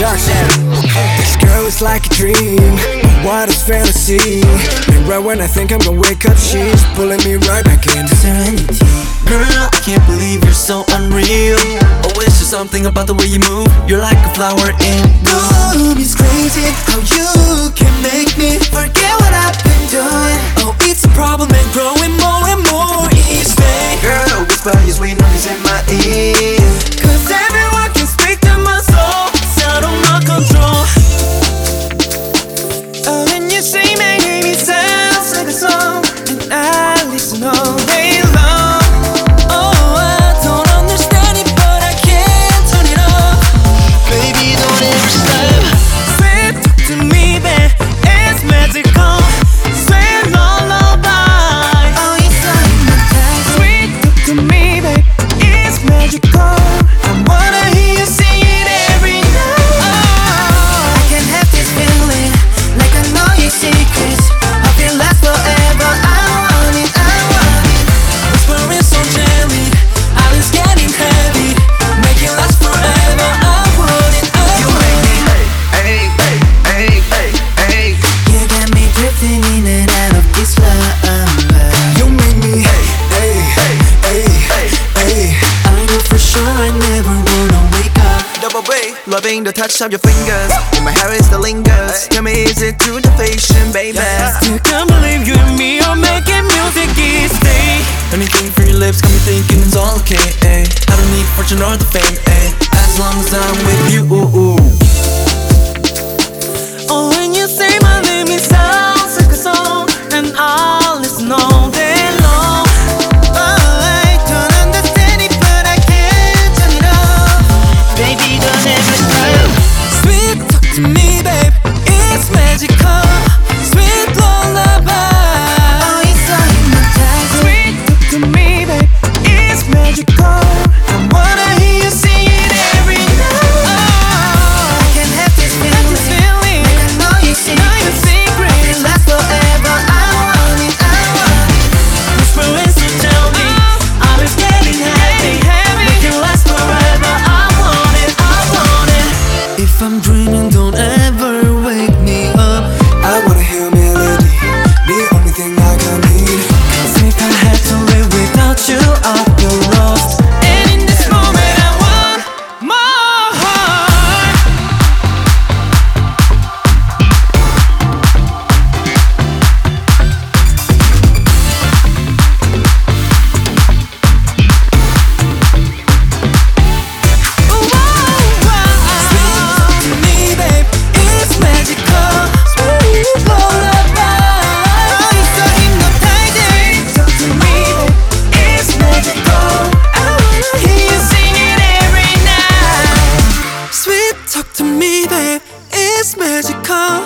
Shadow. This girl is like a dream, what is fantasy? And right when I think I'm gonna wake up, she's pulling me right back into serenity. Girl, I can't believe you're so unreal. Oh, it's just something about the way you move. You're like a flower in bloom. It's crazy how you can make me forget what I've been doing. Oh, it's a problem and growing more and more each day. Girl, whisper your sweet noise in my ear. Cause everyone in and out of this love. You make me, hey, hey, hey, hey, hey. I know for sure I never wanna wake up. Double way, loving the touch of your fingers. In my hair is the lingers. Tell me, is it true the fashion, baby? Still can't believe you and me are making music each day. Anything for your lips, got me thinking it's all okay. Eh? I don't need fortune or the fame, eh? To me, babe. It's magical. it's magical.